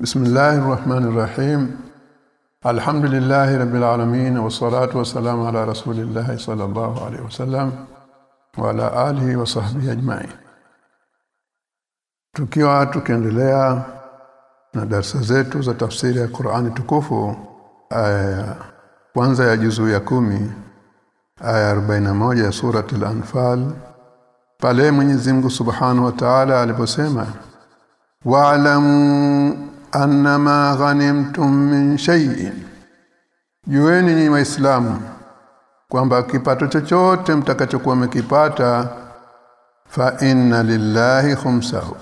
بسم الله الرحمن الرحيم الحمد لله رب العالمين والصلاة والسلام على رسول الله صلى الله عليه وسلم وعلى آله وصحبه أجمعين tukiwa tukiendelea na darasa zetu za tafsiri ya Qur'ani tukufu aya kwanza ya juzu ya kumi aya 41 ya surati al-anfal pale Mwenyezi Mungu Subhanahu wa Ta'ala aliposema wa'lamu annama ghanimtum min shay'in. Jueni ni waislamu kwamba kipato chochote mtakachokuwa mkipata fa inna lillahi khumsahu.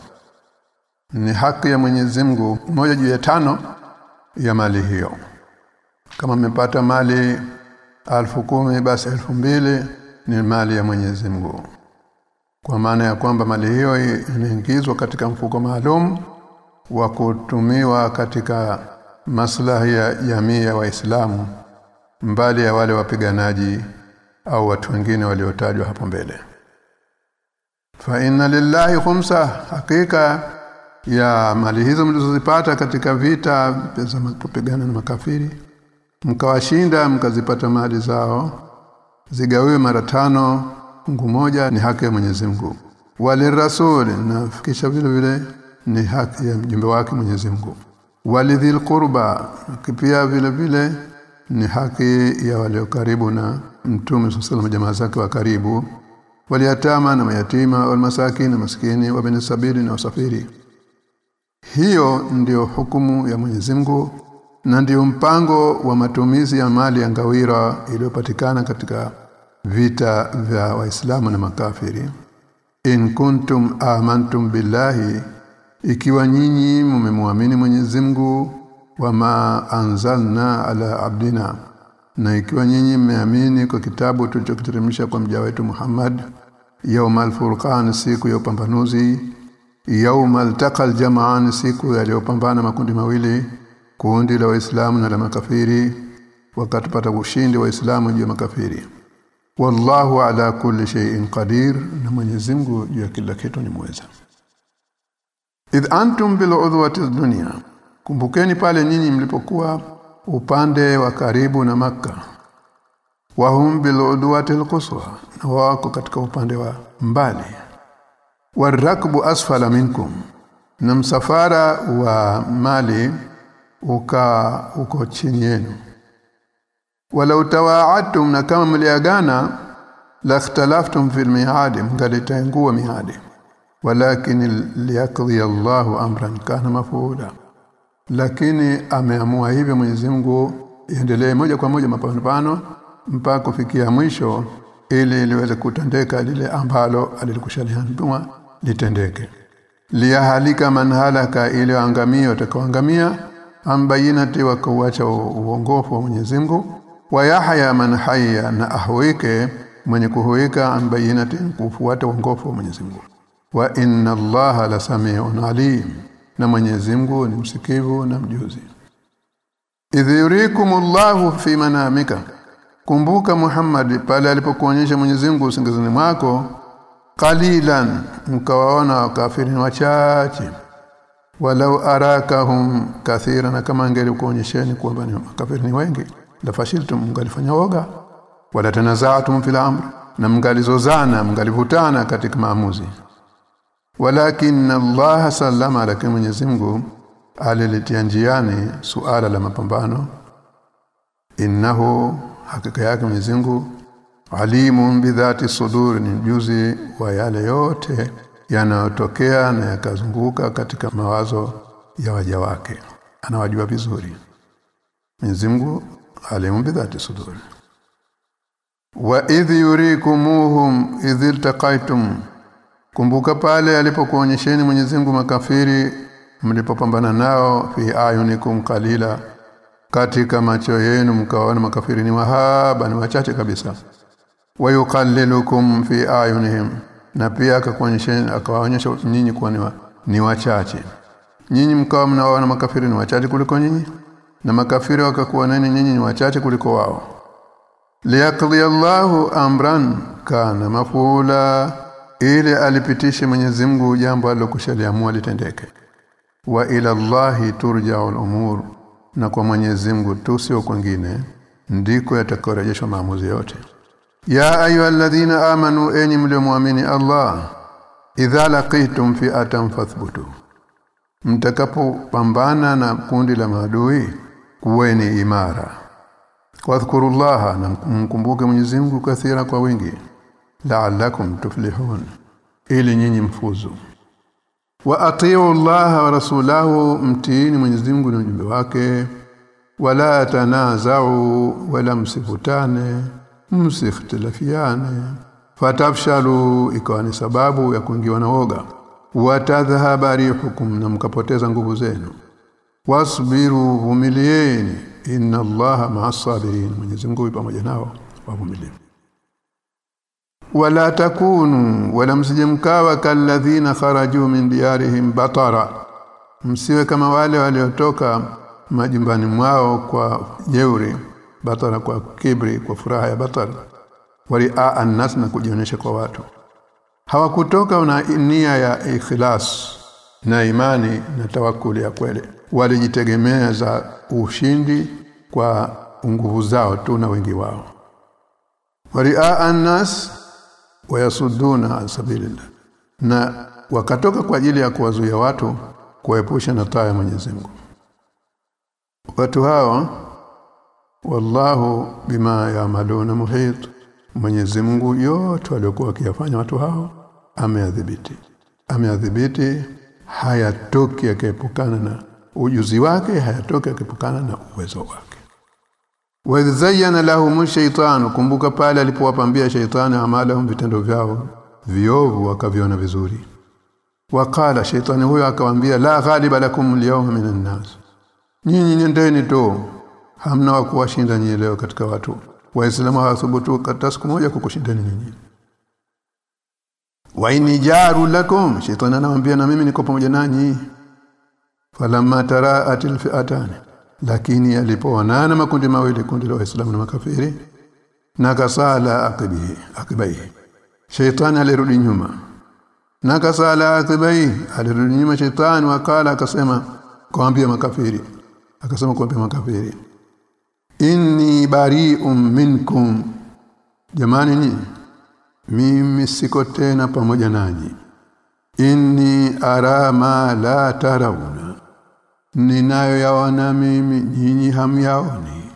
Ni haki ya Mwenyezi Mungu moja juu ya tano ya mali hiyo. Kama mmepata mali alfu kumi basi elfu mbili ni mali ya Mwenyezi Mungu. Kwa maana ya kwamba mali hiyo imeingizwa katika mfuko maalum wa kutumiwa katika maslahi ya jamii ya Waislamu mbali ya wale wapiganaji au watu wengine waliotajwa hapo mbele. Fa inna lillahi khumsa hakika ya mali hizo mlizozipata katika vita za kupigana na makafiri mkawashinda mkazipata mali zao zigawiwe mara tano fungu moja ni haki ya Mwenyezi Mungu. Walirasuli nafikisha na kisha vile vile ni haki ya mjumbe wake Mwenyezi Mungu. Walidhil qurba pia vile vile ni haki ya walio karibu na mtume sallallahu jamaa zake wa karibu. Waliatama na mayatima walmasakini na maskini wa sabili na wasafiri. Hiyo ndiyo hukumu ya Mwenyezi Mungu na ndiyo mpango wa matumizi ya mali ya ngawira iliyopatikana katika vita vya waislamu na makafiri. In kuntum amantum billahi ikiwa nyinyi mmemwamini Mwenyezi Mungu wama anzalna ala abdina. Na ikiwa nyinyi mmeamini kwa kitabu tulichokiteremsha kwa mja wetu Muhammad yaumal furqan siku ya upambanuzi yaumal taqal jama'an siku yaliyopambana makundi mawili kundi la waislamu na la makafiri wakatupata ushindi waislamu juu ya makafiri. Wallahu ala kulli shay'in qadir na Mwenyezi Mungu juu ya kila kitu ni mweza idh antum bil udwati dunya kumbukeni pale nyinyi mlipokuwa upande wa karibu na maka wahum bil udwati na wako katika upande wa mbali. Warakbu asfala minkum na msafara wa mali uka uko chini yenu. Walau tawa'adtum na kama mliagana la ikhtalaftum fil mi'ad mgalitaingua miadi walakin liyaqdi Allahu amran kana mafuula lakini ameamua hivyo Mwenyezi Mungu iendelee moja kwa moja mapambano mpaka kufikia mwisho ili liweze kutendeka lile ambalo alilikushaliambiwa litendeke. Liyahalika man halaka ili angamia watakaoangamia ambayinati wakauacha uongofu wa Mwenyezi Mungu. Wa yahya man hayya na ahwike mwenye kuhuika ambayinati kufuata uongofu wa Mwenyezi Mungu wa inna allaha la samiun alim. Na Mwenyezi Mungu ni msikivu na mjuzi. Idh yurikumullahu fi manamika. Kumbuka Muhammad pale alipokuonyesha Mwenyezi Mungu usingizini mwako qalilan mkawaona kafiri wachache. Walau arakahum kathira kama angelikuonyesheni kwamba ni makafiri ni wengi la fashiltum mngalifanya woga. Wala tanaza'tum fil amr na mngalizozana mngalivutana katika maamuzi walakin Allah sallama lakini Mwenyezi Mungu alilitia njiani suala la mapambano. Innahu hakika yake Mwenyezi Mungu alimun bidhati sudur ni mjuzi wa yale yote yanayotokea na yakazunguka katika mawazo ya waja wake. Anawajua vizuri. Mwenyezi Mungu alimun bidhati sudur. Wa idh yurikumuhum idh iltaqaitum kumbuka pale alipokuonyesheni Mwenyezi Mungu makafiri mlipopambana nao fi ayunikum qalila. Katika macho yenu mkaona makafiri ni wahaba ni wachache kabisa. Wayuqallilukum fi ayunihim na pia akakuonyesheni akawaonyesha nyinyi kuwa ni, wa, ni wachache. Nyinyi mkawa mnaona makafiri ni wachache kuliko nyinyi na makafiri wakakuwa nani? Nyinyi ni wachache kuliko wao. Liyaqdi Allahu amran kana mafula ili alipitishe Mwenyezi Mungu jambo alilokushaliamua litendeke. Wa ila Allahi turja'ul umur na kwa Mwenyezi Mungu tu sio kwingine ndiko yatakorejeshwa maamuzi yote. Ya ayyuhalladhina amanu enyi mliomuamini Allah idha laqitum fi'atan fathbutu. Mtakapopambana na kundi la maadui kuweni imara. Wadhkurullaha na mkumbuke Mwenyezi Mungu kathira kwa wingi la'allakum tuflihun ili nyinyi mfuzu wa atiu Allah wa rasulahu mtiini Mwenyezi Mungu na ujumbe wake wala tanazau wala msifutane msikhtilafiane fatafshalu ikawa ni sababu ya kuingiwa na woga watadhhaba rihukum na mkapoteza nguvu zenu wasbiru vumilieni inna allaha ma'as sabirin Mwenyezi Mungu pamoja nao wavumilie wala takunu wala msijemkawa kalladhina kharaju min diyarihim batara. Msiwe kama wale waliotoka majumbani mwao kwa jeuri batara kwa kibri kwa furaha ya batara. Walia annas na kujionyesha kwa watu. Hawakutoka na nia ya ikhlas na imani na tawakuli ya kweli. Walijitegemea za ushindi kwa nguvu zao tu na wengi wao. Waria annas wayasudduna an sabilillah. Na wakatoka kwa ajili ya kuwazuia watu kuepusha na taa ya Mwenyezi Mungu. Watu hao wallahu bima yaamaluna muhit. Mwenyezi Mungu yote waliokuwa wakiyafanya watu hao ameadhibiti. Ameadhibiti hayatoki akiepukana na ujuzi wake hayatoki akiepukana na uwezo wake wa zayyana lahum shaytan kumbuka pale alipowapambia shaytani amalahum vitendo vyao viovu wakaviona vizuri. Wakala shaytani huyo akawaambia la ghaliba lakum al-yawma minan nas. Nyinyi nendeni tu hamna wa kuwashinda nyinyi leo katika watu. Waislamu hawathubutu katika siku moja kukushindani nyinyi. Wa inni jaru lakum shaytan anamwambia na mimi niko pamoja nanyi. Falamma taraatil fi'atan lakini alipoonana makundi mawili kundi la waislamu na makafiri na kasala akibihi akibai shaytan alirudi nyuma. Na kasala akibai alirudi nyuma shaitani wakala akasema kwaambia makafiri. Akasema kwaambia makafiri. Inni bariun minkum. Jamani ni mimi siko tena pamoja nanyi. Inni ara ma la tarawna ninayo yaona mimi nyinyi hamyaoni.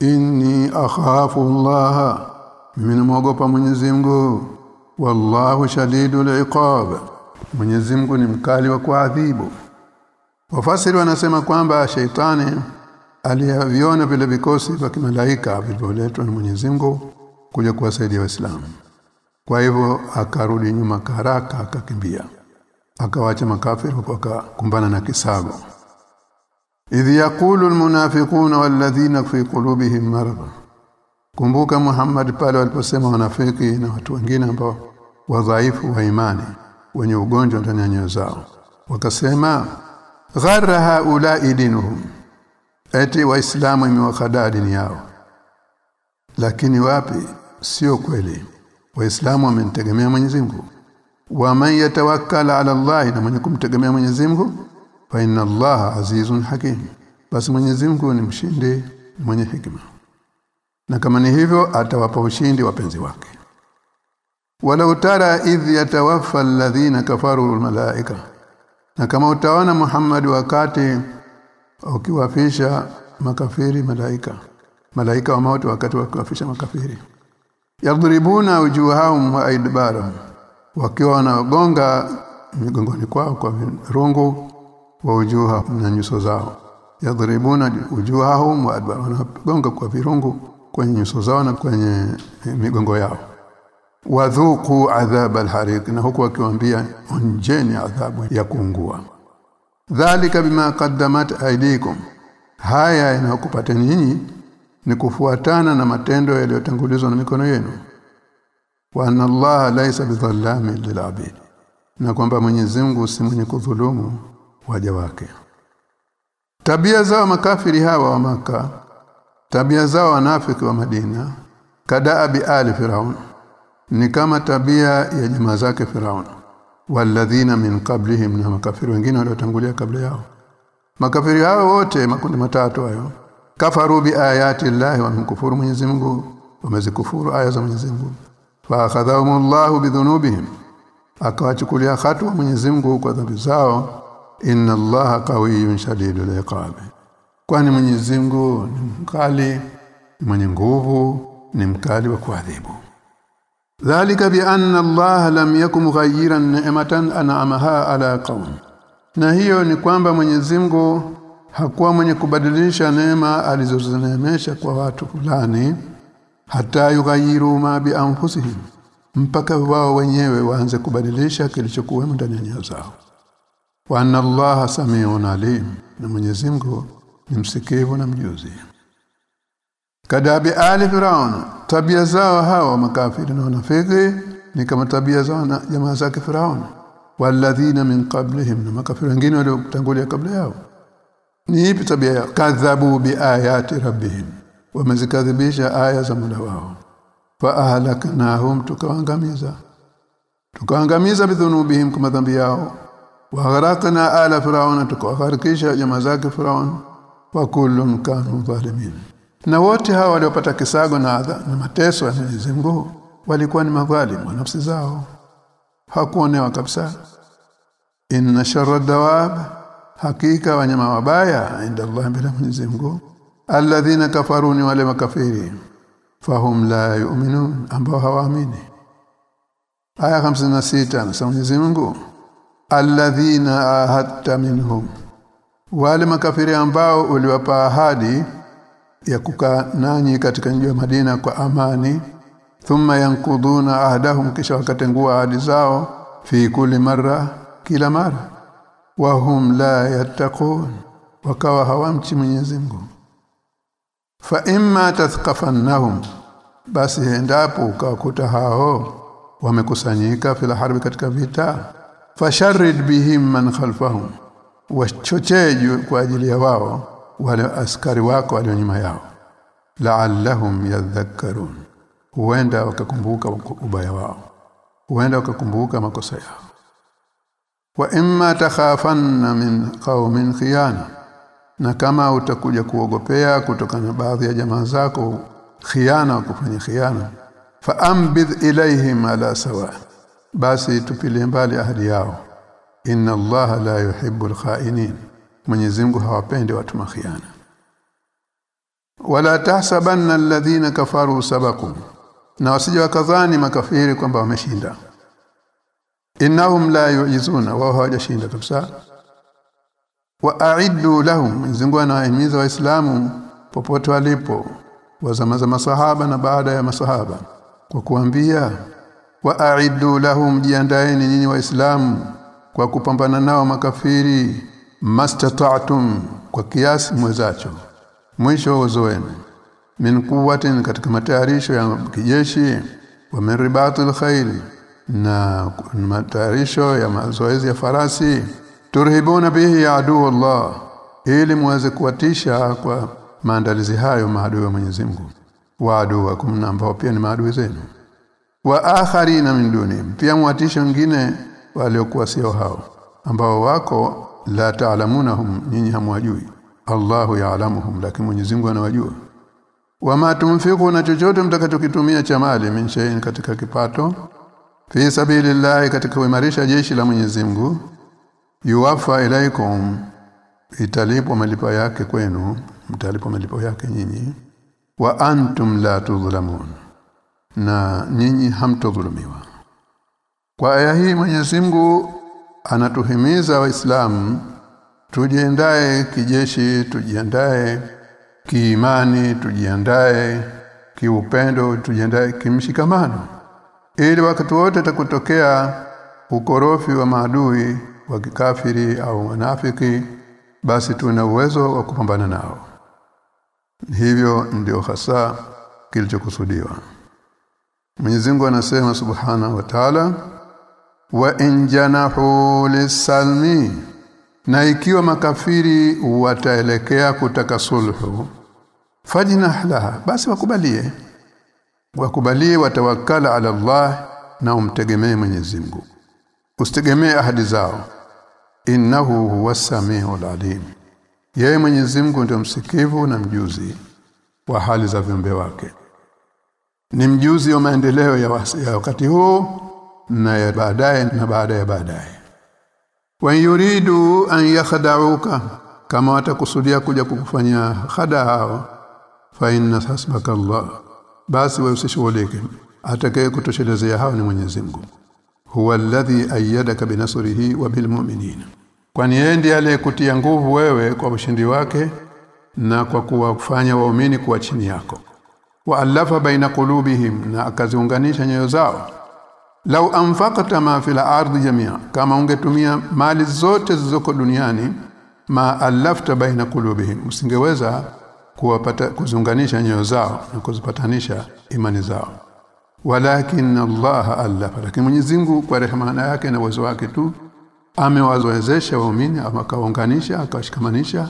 Inni akhafu Allah mimi namuogopa Mwenyezi Mungu. Wallahu shadidul iqab. Mwenyezi Mungu ni mkali wa kuadhibu. Wafasiri wanasema kwamba sheitani aliyaviona vile vikosi vya kimalaika vilivyoletwa na Mwenyezi Mungu kuja kuwasaidia Waislamu. Kwa hivyo akarudi nyuma karaka akakimbia akawacha makafiri wakakumbana na kisago. Idh yaqulu almunafiquna walladhina fi qulubihim marad. Kumbuka Muhammad pale waliposema wanafiki na watu wengine ambao wadhaifu wa imani wenye ugonjwa ndani ya nyoyo zao. Wakasema gharra haula'i dinuhum. Eti waislamu imewakhadaa dini yao. Lakini wapi? Sio kweli. Waislamu wamemtegemea Mwenyezi Mungu wa man yatawakkal ala Allah na mwenye kumtegemea Mwenyezi Mungu fa inna Allah azizun hakim. Basi Mwenyezi Mungu ni mshindi mwenye hikima na kama ni hivyo atawapa ushindi wapenzi wake. Wala tara idh yatawaffa alladhina kafaru almalaika na kama utaona Muhammad wakati ukiwafisha makafiri malaika. Malaika wa mauti wakati wakiwafisha makafiri. Yadribuna wujuhahum wa aidbarahum wakiwa wanagonga migongoni kwao kwa rungu wa ujuha na nyuso zao. Yadhribuna ujuhahum wa wanagonga kwa virungu kwenye nyuso zao na kwenye migongo yao. Wadhuku adhab alhariq na huku wakiwaambia onjeni adhabu ya kuungua. Dhalika bima qaddamat aidikum haya yanakupata nyinyi ni kufuatana na matendo yaliyotangulizwa na mikono yenu wa anna Allah laysa bidhallamin lilabid na kwamba Mwenyezi Mungu si mwenye kudhulumu waja wake. Tabia zao makafiri hawa wa maka tabia zao wanafiki wa Madina kadaa bi ali firaun ni kama tabia ya jamaa zake firaun walladhina min qablihim na makafiri wengine waliotangulia kabla yao. Makafiri hao wote makundi matatu hayo kafaru bi ayati llahi wa kufuru Mwenyezi Mungu wamezikufuru aya za Mwenyezi Mungu fa akhadhahumullahu bidhunubihim akawachukulia hatua Mwenyezi Mungu kwa dhambi zao. Inna allaha qawiyyun shadidul iqab kwani Mwenyezi Mungu ni mkali mwenye nguvu ni mkali wa kuadhibu. Dhalika bi anna allaha lam yakum mughayyiran ni'matan an'amaha ala qaum na hiyo ni kwamba Mwenyezi Mungu hakuwa mwenye kubadilisha neema alizozineemesha kwa watu fulani hata yughayiru ma bi anfusihim mpaka wao wenyewe waanze kubadilisha kilichokuwa ndani ya nyoyo zao. Wa anna allaha samiun alim na Mwenyezi Mungu ni msikivu na mjuzi. Kadabi ali firaun tabia zao hawa makafiri na wanafiki ni kama tabia zao na jamaa zake firaun. Walladhina min qablihim na makafiri wengine waliotangulia kabla yao. Ni ipi tabia yao? Kadhabu biayati rabbihim wamezikadhibisha aya za Mola wao. Fa ahlaknahum tukawangamiza tukaangamiza bidhunubihim kwa madhambi yao. Wa gharaqna ala firauna tukawagharikisha jamaa zake firaun. Wa kullun kanu zalimin. Na wote hawa waliopata kisago na adha na mateso ya Mwenyezi Mungu walikuwa ni madhalimu nafsi zao. Hakuonewa kabisa. Inna sharra dawab hakika wanyama wabaya inda Allah bila Mwenyezi Mungu alladhina kafaruni wale makafiri fahum la yu'minun ambao hawaamini. Aya 56 anasema Mwenyezi Mungu alladhina ahadta minhum wale makafiri ambao uliwapa ahadi ya kukaa nanyi katika mji ya Madina kwa amani thumma yankuduna ahdahum kisha wakatengua ahadi zao fi kulli marra kila mara. Wahum la yattaqun wakawa hawamchi Mwenyezi Mungu fa imma tathqafannahum basi endapo ukawakuta hao wamekusanyika fil harbi katika vita fasharrid bihim man khalfahum wachocheje kwa ajili ya wao wale askari wako walio nyuma yao. La'allahum yadhakkarun huenda wakakumbuka ubaya wao huenda wakakumbuka makosa yao. Wa imma takhafanna min qaumin khiyana na kama utakuja kuogopea kutokana na baadhi ya jamaa zako khiana kufanya khiana. Fa ambidh ilaihim ala sawa. Basi tupilie mbali ahadi yao. Inna allaha la yuhibbul khainin. Mwenyezi Mungu hawapendi watu makhiana. Wala tahsabanna alladhina kafaru sabakum. Na wasije wakadhani makafiri kwamba wameshinda. Innahum la yu'izuna. Wao hawajashinda kabisa wa lahum Mungu anawahimiza waislamu popote walipo wa zama za masahaba na baada ya masahaba kwa kuambia wa lahum jiandaeni nyinyi waislamu kwa kupambana nao makafiri mastata'tum kwa kiasi mwezacho. Mwisho uzoeni. Min kuwatin katika matayarisho ya kijeshi wa min ribatil khayl na matayarisho ya mazoezi ya farasi turhibuna bihi ya adu Allah ili muweze kuwatisha kwa maandalizi hayo maadui wa Mwenyezi Mungu wa aduwakum na ambao pia ni maadui zenu. Wa akharina min duni pia mwatisha wengine waliokuwa sio hao ambao wako la taalamunahum nyinyi hamwajui Allahu yaalamuhum lakini Mwenyezi Mungu anawajua. Wama tumfiku na chochote mtakachokitumia cha mali min katika kipato fi sabilillahi katika kuimarisha jeshi la Mwenyezi Mungu yuwafa ilaikum italipwa malipo yake kwenu mtalipwa malipo yake nyinyi wa antum la tudhlamun na nyinyi hamtodhulumiwa. Kwa aya hii Mwenyezi Mungu anatuhimiza waislamu tujiandae kijeshi tujiandae kiimani tujiandae kiupendo tujiandae kimshikamano. Ili wakati wote takutokea ukorofi wa maadui wa kikafiri au wanafiki basi tuna uwezo wa kupambana nao. Hivyo ndio hasa kilichokusudiwa. Mwenyezi Mungu anasema subhana wa Ta'ala wa in janahu lisalmi na ikiwa makafiri wataelekea kutaka sulhu fajnah laha basi wakubalie. Wakubalie watawakala ala Allah na umtegemee Mwenyezi Mungu usitegemee ahadi zao. Innahu huwa samiul alim. Yeye Mwenyezi Mungu ndio msikivu na mjuzi wa hali za viumbe wake. Ni mjuzi wa maendeleo ya, ya wakati huu na ya baadaye na baada ya baadaye. Wa yuridu an yakhda'uka kama watakusudia kuja kukufanya khada hao fa inna hasbaka Allah. Basi wewe usishughulike. Atakaye kutoshelezea hao ni Mwenyezi Mungu huwa alladhi ayyadaka binasrihi wa bilmu'minin kwani yeye ndiye aliyekutia nguvu wewe kwa ushindi wake na kwa kuwafanya waumini kuwa chini yako. Wa alafa baina qulubihim na akaziunganisha nyoyo zao. Lau anfaqta ma fil ardi jamia kama ungetumia mali zote zilizoko duniani ma alafta baina qulubihim usingeweza kuwapata kuziunganisha nyoyo zao na kuzipatanisha imani zao walakin Allah alafa. Lakini Mwenyezi Mungu kwa rehema yake na uwezo wake tu amewazowezesha waumini akawaunganisha akawashikamanisha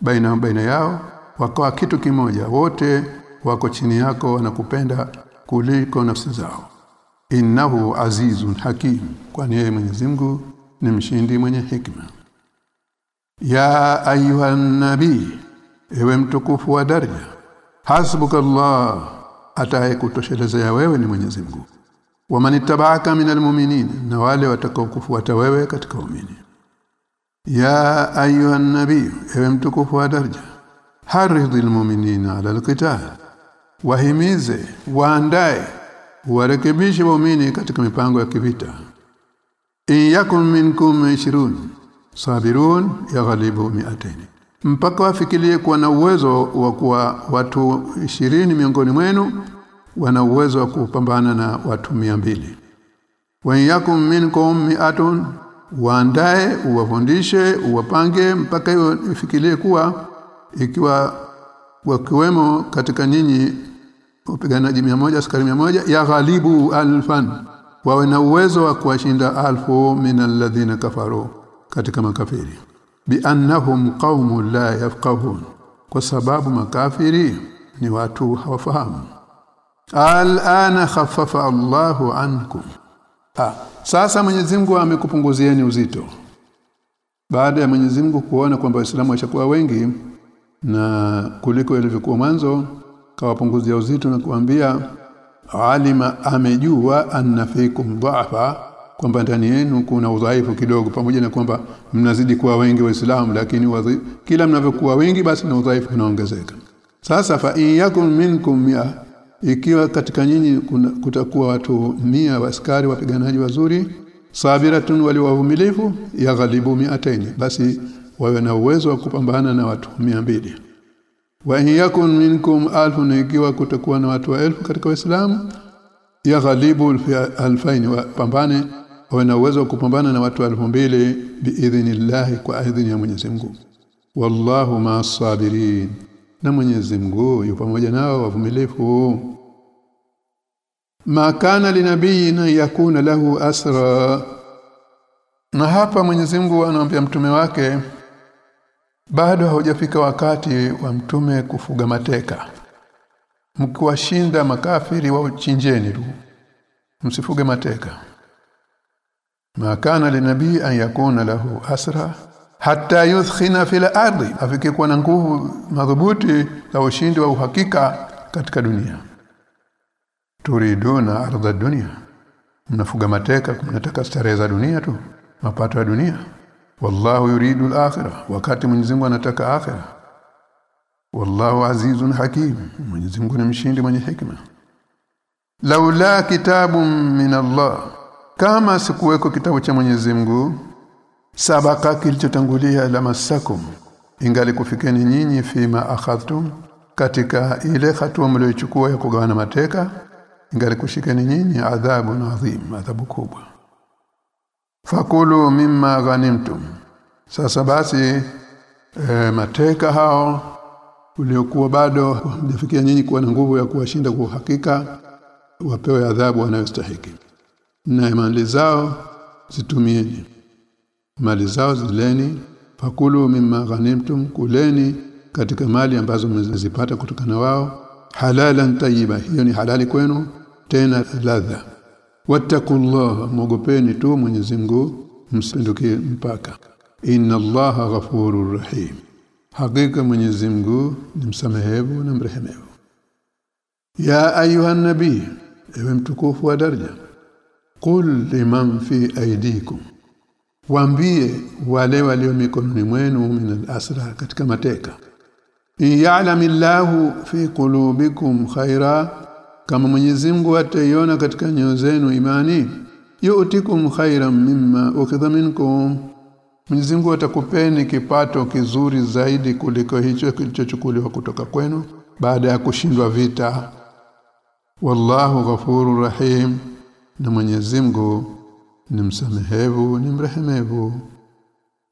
baina baina yao wakawa kitu kimoja. Wote wako chini yako wanakupenda kuliko nafsi zao. Innahu azizun hakim. Kwani yeye Mwenyezi Mungu ni mshindi mwenye hikma. Ya ayuha nabii ewe mtukufu wa daraja hasbuka Allah ataye kutoshelezea wewe ni Mwenyezi Mungu. Wamanittaba'aka minal mu'minin na wale watakaokufuata wewe katika waumini. Ya ayuha nabi ewe mtukufu wa daraja haridhil mu'minina ala alqital. Wahimize waandae warekebishe waumini katika mipango ya kivita. In yakun minkum 20 sabirun yaghlibu mi'atayn mpaka wafikirie kuwa na uwezo wa kuwa watu ishirini miongoni mwenu wana uwezo wa kupambana na watu mbili. Wa yakum minkum mi'atun waandae uwafundishe uwapange mpaka ifikirie kuwa ikiwa wakiwemo katika nyinyi wapiganaji moja askari moja ya ghalibu alfan wawe na uwezo wa kuwashinda alfu min alladhina kafaru katika makafiri biannahum qaumun la yafqahun kwa sababu makafiri ni watu hawafahamu. Al'ana khaffafa Allahu ankum. Ah sasa Mwenyezi Mungu amekupunguzieni uzito. Baada ya Mwenyezi Mungu kuona kwamba Waislamu washakuwa wengi na kuliko ilivyokuwa mwanzo kawapunguzia uzito na kuambia alima amejua anna fikum dha'fa kwamba ndani yenu kuna udhaifu kidogo pamoja na kwamba mnazidi kuwa wengi waislamu lakini wazi, kila mnavyokuwa wengi basi na udhaifu unaongezeka. Sasa fa yakum minkum ya ikiwa katika nyinyi kutakuwa watu mia askari wapiganaji wazuri sabiratun waliwahumilifu yaghalibu mi'ataini basi wawe na uwezo wa kupambana na watu mbili. Wa in yakun minkum alfun ikiwa kutakuwa na watu wa elfu katika waislamu yaghalibu alfaini wapambane wawe na uwezo wa kupambana na watu elfu mbili biidhnillahi kwa idhini ya Mwenyezi Mungu. Wallahu ma'as-sabirin na Mwenyezi Mungu yupo pamoja nao wavumilifu. Ma kana linabiyina yakuna lahu asra. Na hapa Mwenyezi Mungu anamwambia mtume wake bado haujafika wakati wa mtume kufuga mateka. Mkiwashinda makafiri wa uchinjeni tu. Msifuge mateka ma kana linabii an yakuna lahu asra hatta yuthkhina fil ardi afike kuwa na nguvu madhubuti za ushindi wa uhakika katika dunia. Turiduna ardha dunia mnafuga mateka mnataka starehe za dunia tu mapato ya dunia. Wallahu yuridu al-akhirah wakati Mwenyezi Mungu anataka akhirah wallahu azizun hakim Mwenyezi Mungu ni mshindi mwenye hikma. Laula kitabun min Allah kama sikuweko kitabu cha Mwenyezi Mungu sabaka kilichotangulia la masakum. Ingali kufikeni nyinyi fima akhadtum katika ile hatua mliochukua ya kugawana mateka ingali kushikeni nyinyi adhabu adhim adhabu kubwa. Fakulu mimma ghanimtum. Sasa basi e, mateka hao uliokuwa bado hajafikia nyinyi kuwa na nguvu ya kuwashinda kwa uhakika wapewe adhabu wanayostahili na mali zao zitumieni mali zao zileni fakulu mimma ghanimtum kuleni katika mali ambazo mmezipata kutokana wao. Halalan tayyiba hiyo ni halali kwenu tena ladha. Wattaqullaha mwogopeni tu Mwenyezi Mungu msipindukie mpaka. Inna allaha ghafurur rahim. Hakika Mwenyezi Mungu ni msamehevu na mrehemevu. Ya ayuha nabii ewe mtukufu wa daraja qul liman fi aidikum waambie wale walio mikononi mwenu min al-asra katika mateka. In ya'lamillahu fi qulubikum khaira kama Mwenyezi Mungu ataiona katika nyoyo zenu imani yu'tikum khairan mimma ukidha minkum. Mwenyezi Mungu atakupeni kipato kizuri zaidi kuliko hicho kilichochukuliwa kutoka kwenu baada ya kushindwa vita. Wallahu ghafurur rahim na Mwenyezi Mungu ni msamehevu ni mrehemevu.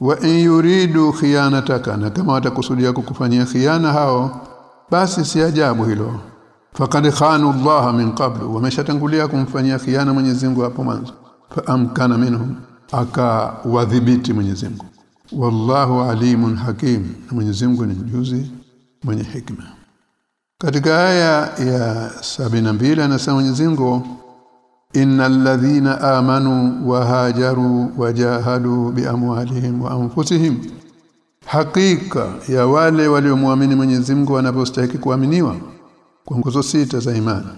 Wa in yuridu khiyanataka na kama watakusudia kukufanyia khiana hao basi si ajabu hilo. Faqad khanu Allah min qablu wameshatangulia kumfanyia khiana Mwenyezi Mungu hapo mwanzo. Fa amkana minhum akawadhibiti Mwenyezi Mungu. Wallahu alimun hakim na Mwenyezi Mungu ni mjuzi mwenye hikma. Katika aya ya 72 anasema Mwenyezi Mungu innal ladhina amanu wa hajaru wajahadu biamwalihim wa anfusihim. Hakika ya wale waliomwamini Mwenyezi Mungu wanapostahili kuaminiwa kwa nguzo sita za imani.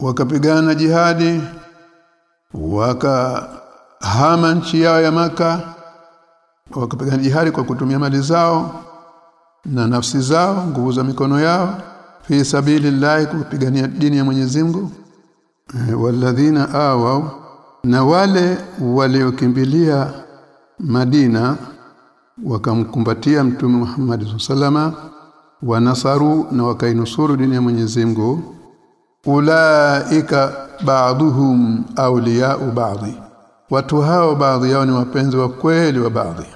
Wakapigana jihadi wakahama nchi yao ya maka wakapigana jihadi kwa kutumia mali zao na nafsi zao nguvu za mikono yao fi sabilillahi kupigania dini ya Mwenyezi Mungu walladhina awaw na wale waliokimbilia Madina wakamkumbatia mtume Muhammad sallama wanasaru na wakainusuru dini ya Mwenyezi Mungu ulaika ba'dhum awliya'u ba'dhi watu hao baadhi yao ni wapenzi wa kweli wa baadhi.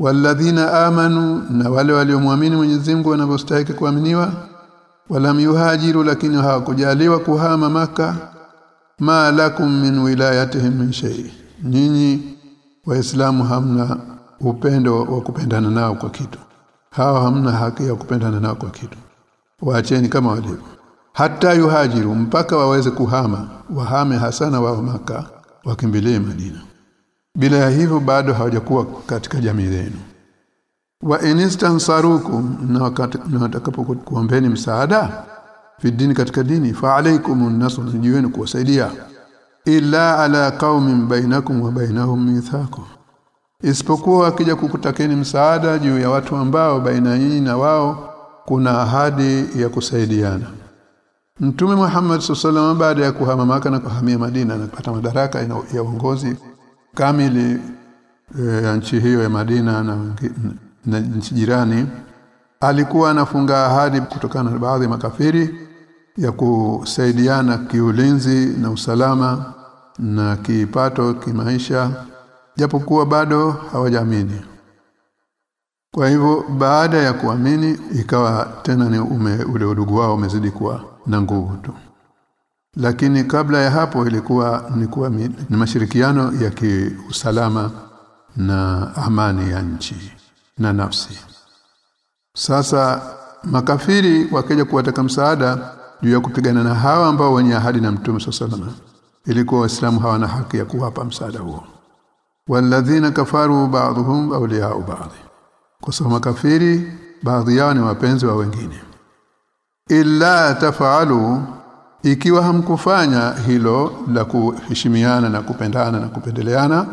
Walladhina amanu na wale waliomwamini Mwenyezi Mungu wanavyostahili kuaminiwa. Walam yuhajiru lakini hawakujaliwa kuhama maka ma lakum min wilayatihim min shay. Nyinyi waislamu hamna upendo wa kupendana nao kwa kitu. Hawa hamna haki ya kupendana nao kwa kitu. Waacheni kama walivyo. Hata yuhajiru mpaka waweze kuhama wahame hasana wa maka wakimbilie Madina. Bila ya hivyo bado hawajakuwa katika jamii yenu wa inistansarukum na watakapokuombeni msaada fi dini katika dini fa alaykum nasr jiweni kuwasaidia. Illa ala qaumin bainakum wa bainahum mithaqun isipokuwa akija kukutakeni msaada juu ya watu ambao baina yenu na wao kuna ahadi ya kusaidiana. Mtume Muhammad sallallahu baada ya kuhama Maka na kuhamia Madina na kupata madaraka ya uongozi kamili ya e, nchi hiyo ya Madina na, na nchi jirani alikuwa anafunga ahadi kutokana na baadhi ya makafiri ya kusaidiana kiulinzi na usalama na kipato kimaisha japokuwa bado hawajaamini. Kwa hivyo baada ya kuamini ikawa tena ni ume, ule udugu wao umezidi kuwa na nguvu tu. Lakini kabla ya hapo ilikuwa ni kuwa ni mashirikiano ya kiusalama na amani ya nchi na nafsi sasa makafiri wakija kuwataka msaada juu ya kupigana na hawa ambao wenye ahadi na mtume sallallahu ilikuwa waislamu hawana haki ya kuwapa msaada huo. Walladhina kafaru ba'dhum awliya'u ba'd. Kwa sababu makafiri baadhi yao ni wapenzi wa wengine. Illa tafalu ikiwa hamkufanya hilo la kuheshimiana na kupendana na kupendeleana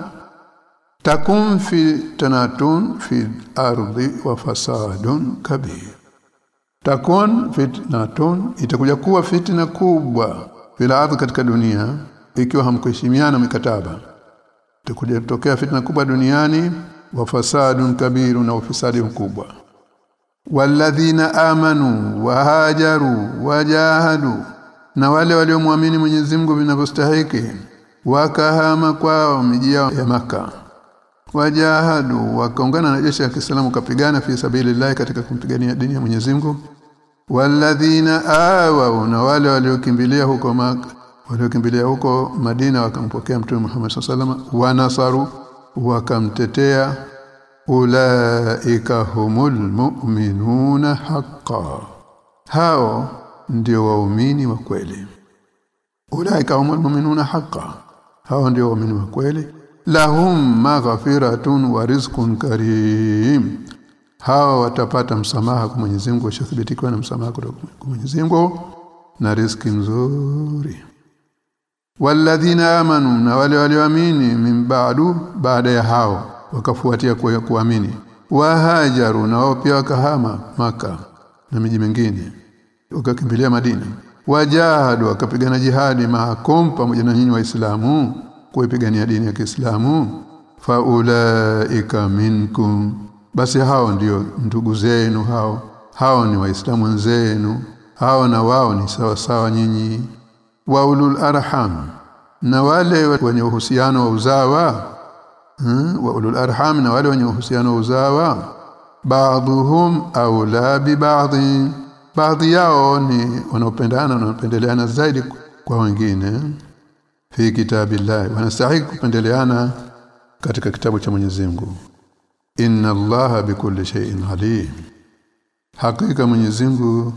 takum fi tanatun fi ardi wa fasadun kabir takun fitnatun itakuja kuwa fitna kubwa fil ardhi katika dunia ikiwa hamkuheshimiana mikataba. Itakuja kutokea fitna kubwa duniani wa fasadun kabiru na ufisadi mkubwa. Walladhina amanu wahajaru wajahadu na wale waliomwamini Mwenyezi Mungu vinavyostahili wakahama kwao miji yao ya maka wajahadu wakaungana na jeshi la Kiislamu kapigana fi sabilillah katika kumpigania dini ya Mwenyezi Mungu. Walladhina awa na wale waliokimbilia huko maka waliokimbilia huko Madina wakampokea Mtume Muhammad SAW wanasaru wakamtetea. Ulaika humul mu'minuna haqqan hao ndio waumini wa kweli. Ulaika humul mu'minuna haqqan hao ndio waumini wa kweli lahum maghfiratun wa rizqun karim. Hawa watapata msamaha kwa Mwenyezi Mungu washathibitikiwa na msamaha kwa Mwenyezi Mungu na riziki nzuri. Walladhina amanu na wale walioamini min ba'du baada ya hao wakafuatia kuamini. Wahajaru na wao pia wakahama maka na miji mingine wakakimbilia Madina. Wajahadu wakapigana jihadi maakom pamoja na nyinyi waislamu kuipigania dini ya Kiislamu? Faulaika minkum. Basi hao ndio ndugu zenu hao. Hao ni waislamu wenzenu. Hao na wao ni sawa sawa nyinyi. Waulul arham. Na wale wenye uhusiano wa uzawa? Hmm? waulul arham na wale wenye uhusiano wa uzawa? Baadhuhum aula bi baadhi baadhi yao ni wanaopendana na wanapendeleana zaidi kwa wengine fi kitabillahi. Wanastahili kupendeleana katika kitabu cha Mwenyezi Mungu. Inna allaha bikulli shay'in alim. Hakika Mwenyezi Mungu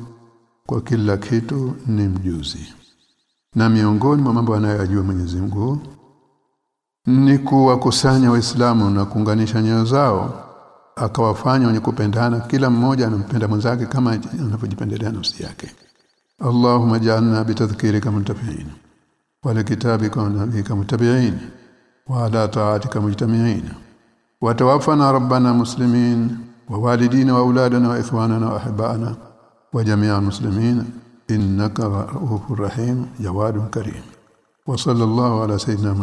kwa kila kitu ni mjuzi. Na miongoni mwa mambo anayojua Mwenyezi Mungu ni kuwakusanya waislamu na kuunganisha nyoyo zao. Akawafanya wenye kupendana kila mmoja anampenda mwenzake kama anavyojipendelea nafsi yake. Allahumma ja'alna bitadhkirika muntafi'in wa likitabika wa nabika mutabi'in wa ala ta'atika mujtami'in wa tawaffana rabbana muslimin wa walidina wa auladana wa ikhwanana wa ahbana wa jami'a muslimin innaka ra'ufur rahim jawadun karim wa sallallahu ala sayyidina